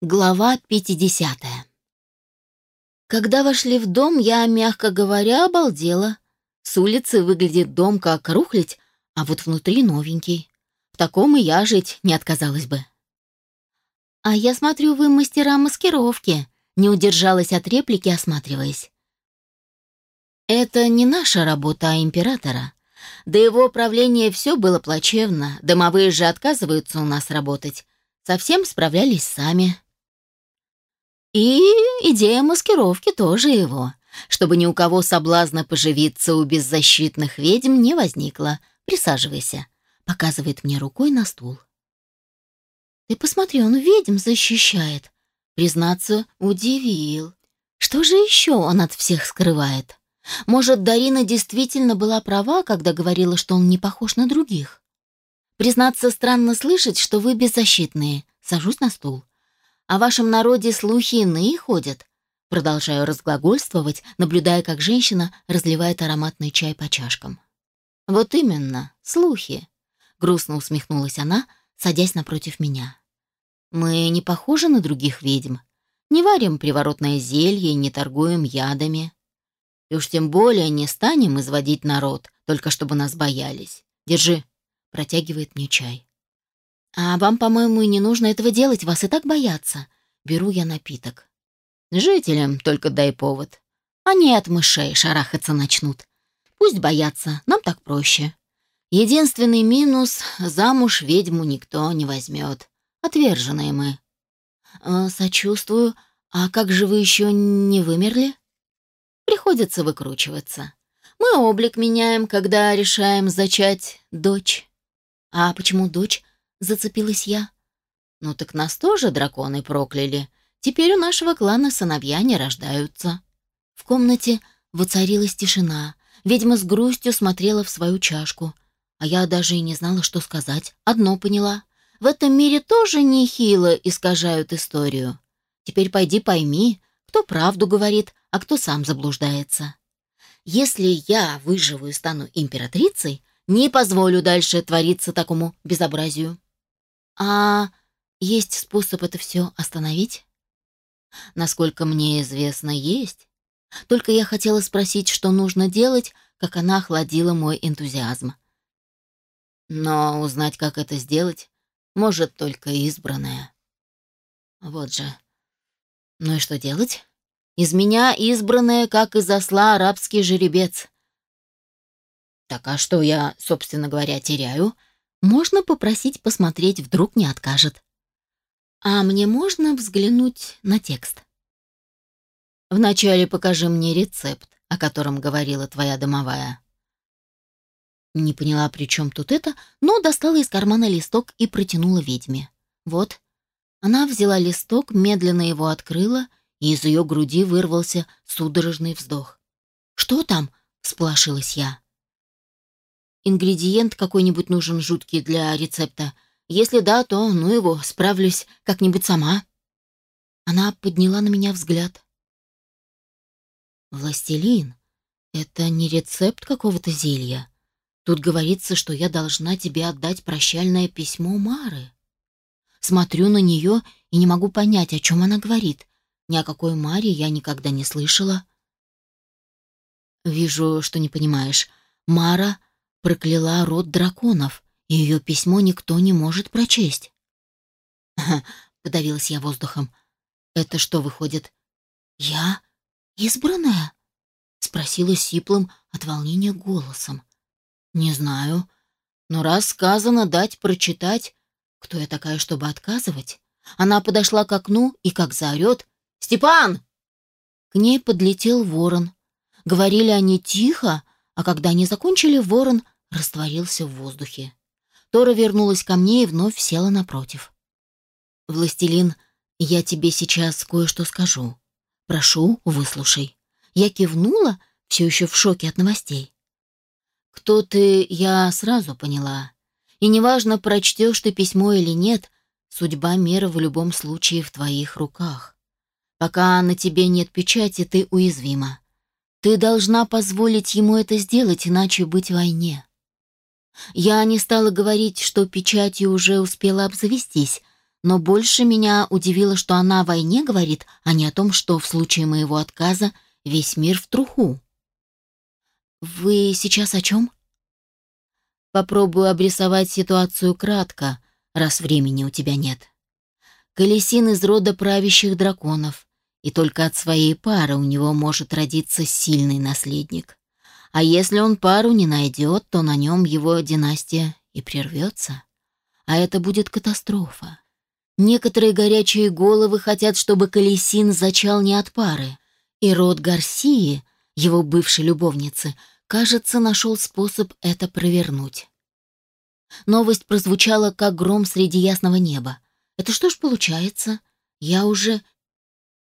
Глава 50. Когда вошли в дом, я, мягко говоря, обалдела. С улицы выглядит дом как рухлядь, а вот внутри новенький. В таком и я жить не отказалась бы. «А я смотрю, вы мастера маскировки», — не удержалась от реплики, осматриваясь. «Это не наша работа, а императора. До его правления все было плачевно, домовые же отказываются у нас работать. Совсем справлялись сами». И идея маскировки тоже его. Чтобы ни у кого соблазна поживиться у беззащитных ведьм не возникло. Присаживайся. Показывает мне рукой на стул. Ты посмотри, он ведьм защищает. Признаться, удивил. Что же еще он от всех скрывает? Может, Дарина действительно была права, когда говорила, что он не похож на других? Признаться, странно слышать, что вы беззащитные. Сажусь на стул. О вашем народе слухи иные ходят. Продолжаю разглагольствовать, наблюдая, как женщина разливает ароматный чай по чашкам. Вот именно, слухи. Грустно усмехнулась она, садясь напротив меня. Мы не похожи на других ведьм. Не варим приворотное зелье и не торгуем ядами. И уж тем более не станем изводить народ, только чтобы нас боялись. Держи, протягивает мне чай. «А вам, по-моему, и не нужно этого делать, вас и так боятся». Беру я напиток. «Жителям только дай повод. Они от мышей шарахаться начнут. Пусть боятся, нам так проще. Единственный минус — замуж ведьму никто не возьмет. Отверженные мы». «Э, «Сочувствую. А как же вы еще не вымерли?» «Приходится выкручиваться. Мы облик меняем, когда решаем зачать дочь». «А почему дочь?» Зацепилась я. Ну так нас тоже драконы прокляли. Теперь у нашего клана сыновья не рождаются. В комнате воцарилась тишина. Ведьма с грустью смотрела в свою чашку. А я даже и не знала, что сказать. Одно поняла. В этом мире тоже нехило искажают историю. Теперь пойди пойми, кто правду говорит, а кто сам заблуждается. Если я выживу и стану императрицей, не позволю дальше твориться такому безобразию. А есть способ это все остановить? Насколько мне известно, есть. Только я хотела спросить, что нужно делать, как она охладила мой энтузиазм. Но узнать, как это сделать, может только избранная. Вот же. Ну и что делать? Из меня избранная, как из осла арабский жеребец. Так а что я, собственно говоря, теряю? — можно попросить посмотреть, вдруг не откажет. А мне можно взглянуть на текст? Вначале покажи мне рецепт, о котором говорила твоя домовая. Не поняла, при чем тут это, но достала из кармана листок и протянула ведьме. Вот. Она взяла листок, медленно его открыла, и из ее груди вырвался судорожный вздох. «Что там?» — всполошилась я. Ингредиент какой-нибудь нужен жуткий для рецепта. Если да, то ну его, справлюсь как-нибудь сама. Она подняла на меня взгляд. Властелин, это не рецепт какого-то зелья. Тут говорится, что я должна тебе отдать прощальное письмо Мары. Смотрю на нее и не могу понять, о чем она говорит. Ни о какой Маре я никогда не слышала. Вижу, что не понимаешь. Мара прокляла род драконов, и ее письмо никто не может прочесть. подавилась я воздухом. «Это что выходит? Я избранная?» Спросила сиплым от волнения голосом. «Не знаю, но раз сказано дать прочитать, кто я такая, чтобы отказывать?» Она подошла к окну и как заорет «Степан!» К ней подлетел ворон. Говорили они тихо, а когда они закончили, ворон растворился в воздухе. Тора вернулась ко мне и вновь села напротив. «Властелин, я тебе сейчас кое-что скажу. Прошу, выслушай». Я кивнула, все еще в шоке от новостей. «Кто ты, я сразу поняла. И неважно, прочтешь ты письмо или нет, судьба мира в любом случае в твоих руках. Пока на тебе нет печати, ты уязвима. Ты должна позволить ему это сделать, иначе быть в войне. Я не стала говорить, что печатью уже успела обзавестись, но больше меня удивило, что она о войне говорит, а не о том, что в случае моего отказа весь мир в труху. «Вы сейчас о чем?» «Попробую обрисовать ситуацию кратко, раз времени у тебя нет. Колесин из рода правящих драконов, и только от своей пары у него может родиться сильный наследник. А если он пару не найдет, то на нем его династия и прервется. А это будет катастрофа. Некоторые горячие головы хотят, чтобы Колесин зачал не от пары. И род Гарсии, его бывшей любовницы, кажется, нашел способ это провернуть. Новость прозвучала, как гром среди ясного неба. Это что ж получается? Я уже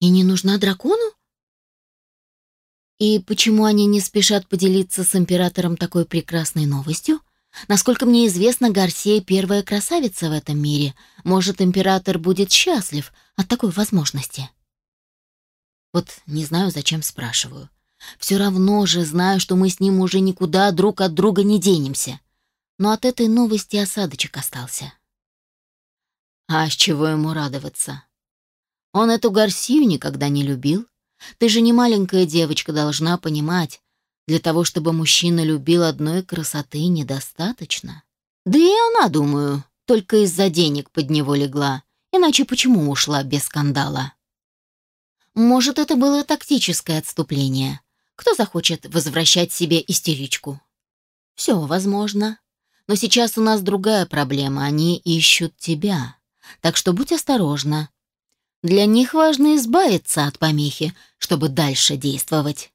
и не нужна дракону? И почему они не спешат поделиться с императором такой прекрасной новостью? Насколько мне известно, Гарсия первая красавица в этом мире. Может, император будет счастлив от такой возможности. Вот не знаю, зачем спрашиваю. Все равно же знаю, что мы с ним уже никуда друг от друга не денемся. Но от этой новости осадочек остался. А с чего ему радоваться? Он эту Гарсию никогда не любил. Ты же не маленькая девочка, должна понимать. Для того, чтобы мужчина любил одной красоты, недостаточно. Да и она, думаю, только из-за денег под него легла. Иначе почему ушла без скандала? Может, это было тактическое отступление. Кто захочет возвращать себе истеричку? Все возможно. Но сейчас у нас другая проблема. Они ищут тебя. Так что будь осторожна. Для них важно избавиться от помехи, чтобы дальше действовать.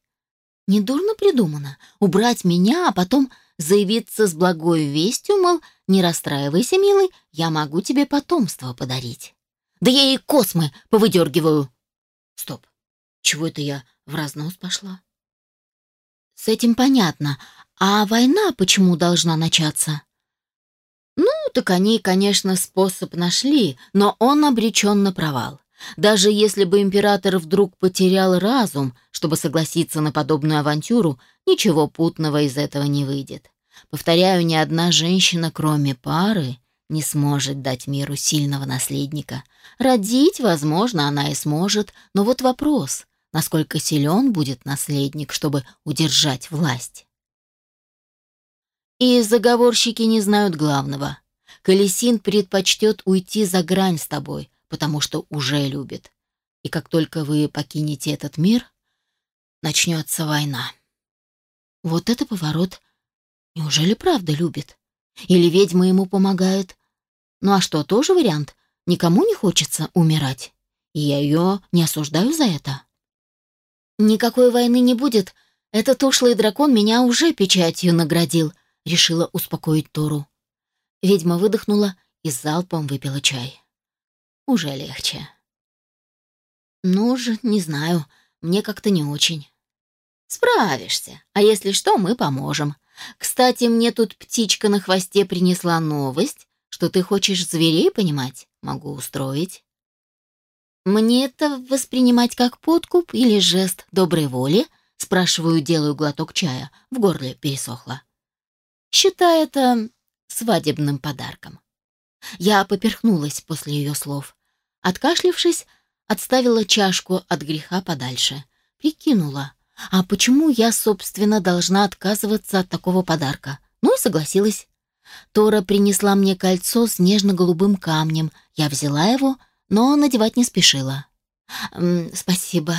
Недурно придумано. Убрать меня, а потом заявиться с благой вестью, мол, не расстраивайся, милый, я могу тебе потомство подарить. Да я ей космы повыдергиваю. Стоп, чего это я в разнос пошла? С этим понятно. А война почему должна начаться? Ну, так они, конечно, способ нашли, но он обречен на провал. Даже если бы император вдруг потерял разум, чтобы согласиться на подобную авантюру, ничего путного из этого не выйдет. Повторяю, ни одна женщина, кроме пары, не сможет дать миру сильного наследника. Родить, возможно, она и сможет, но вот вопрос, насколько силен будет наследник, чтобы удержать власть. И заговорщики не знают главного. Колесин предпочтет уйти за грань с тобой, потому что уже любит. И как только вы покинете этот мир, начнется война. Вот это поворот. Неужели правда любит? Или ведьма ему помогает? Ну а что, тоже вариант? Никому не хочется умирать. И я ее не осуждаю за это. Никакой войны не будет. Этот ушлый дракон меня уже печатью наградил, решила успокоить Тору. Ведьма выдохнула и залпом выпила чай. Уже легче. Ну же, не знаю, мне как-то не очень. Справишься, а если что, мы поможем. Кстати, мне тут птичка на хвосте принесла новость, что ты хочешь зверей понимать, могу устроить. Мне это воспринимать как подкуп или жест доброй воли? Спрашиваю, делаю глоток чая, в горле пересохло. Считай это свадебным подарком. Я поперхнулась после ее слов. Откашлившись, отставила чашку от греха подальше. Прикинула, а почему я, собственно, должна отказываться от такого подарка? Ну и согласилась. Тора принесла мне кольцо с нежно-голубым камнем. Я взяла его, но надевать не спешила. «М -м, «Спасибо.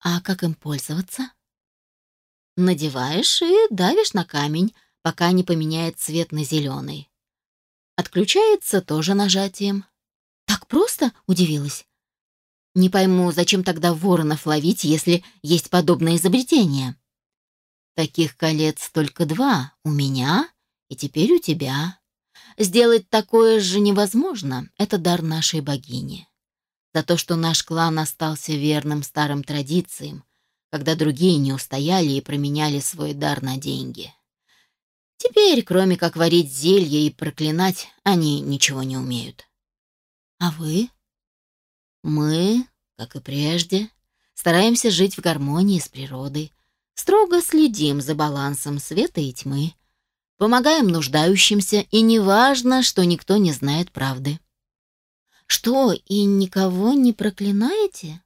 А как им пользоваться?» «Надеваешь и давишь на камень, пока не поменяет цвет на зеленый. Отключается тоже нажатием. «Так просто?» — удивилась. «Не пойму, зачем тогда воронов ловить, если есть подобное изобретение?» «Таких колец только два. У меня и теперь у тебя. Сделать такое же невозможно. Это дар нашей богини. За то, что наш клан остался верным старым традициям, когда другие не устояли и променяли свой дар на деньги. Теперь, кроме как варить зелье и проклинать, они ничего не умеют. А вы? Мы, как и прежде, стараемся жить в гармонии с природой, строго следим за балансом света и тьмы, помогаем нуждающимся, и неважно, что никто не знает правды. Что, и никого не проклинаете?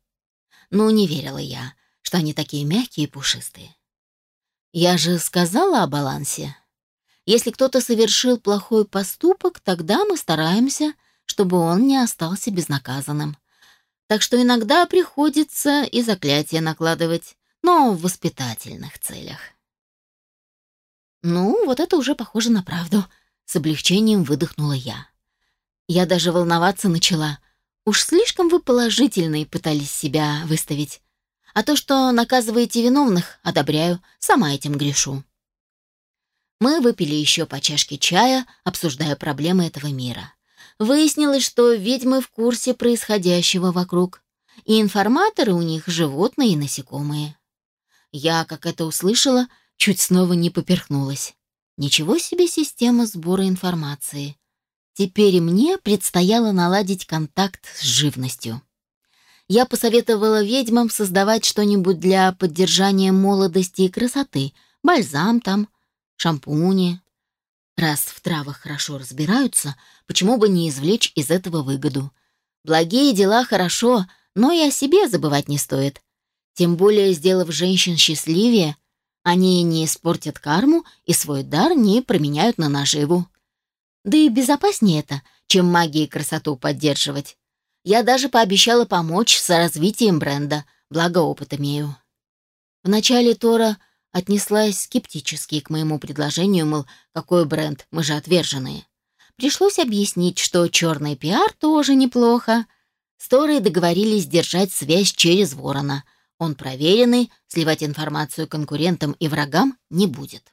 Ну, не верила я, что они такие мягкие и пушистые. Я же сказала о балансе. Если кто-то совершил плохой поступок, тогда мы стараемся, чтобы он не остался безнаказанным. Так что иногда приходится и заклятие накладывать, но в воспитательных целях. Ну, вот это уже похоже на правду, с облегчением выдохнула я. Я даже волноваться начала. Уж слишком вы положительные пытались себя выставить. А то, что наказываете виновных, одобряю, сама этим грешу. Мы выпили еще по чашке чая, обсуждая проблемы этого мира. Выяснилось, что ведьмы в курсе происходящего вокруг, и информаторы у них животные и насекомые. Я, как это услышала, чуть снова не поперхнулась. Ничего себе система сбора информации. Теперь мне предстояло наладить контакт с живностью. Я посоветовала ведьмам создавать что-нибудь для поддержания молодости и красоты. Бальзам там, шампуни. Раз в травах хорошо разбираются, почему бы не извлечь из этого выгоду? Благие дела хорошо, но и о себе забывать не стоит. Тем более, сделав женщин счастливее, они не испортят карму и свой дар не променяют на наживу. Да и безопаснее это, чем магией красоту поддерживать. Я даже пообещала помочь с развитием бренда, благо опыт имею. Вначале Тора отнеслась скептически к моему предложению, мол, какой бренд, мы же отверженные. Пришлось объяснить, что черный пиар тоже неплохо. С договорились держать связь через ворона. Он проверенный, сливать информацию конкурентам и врагам не будет.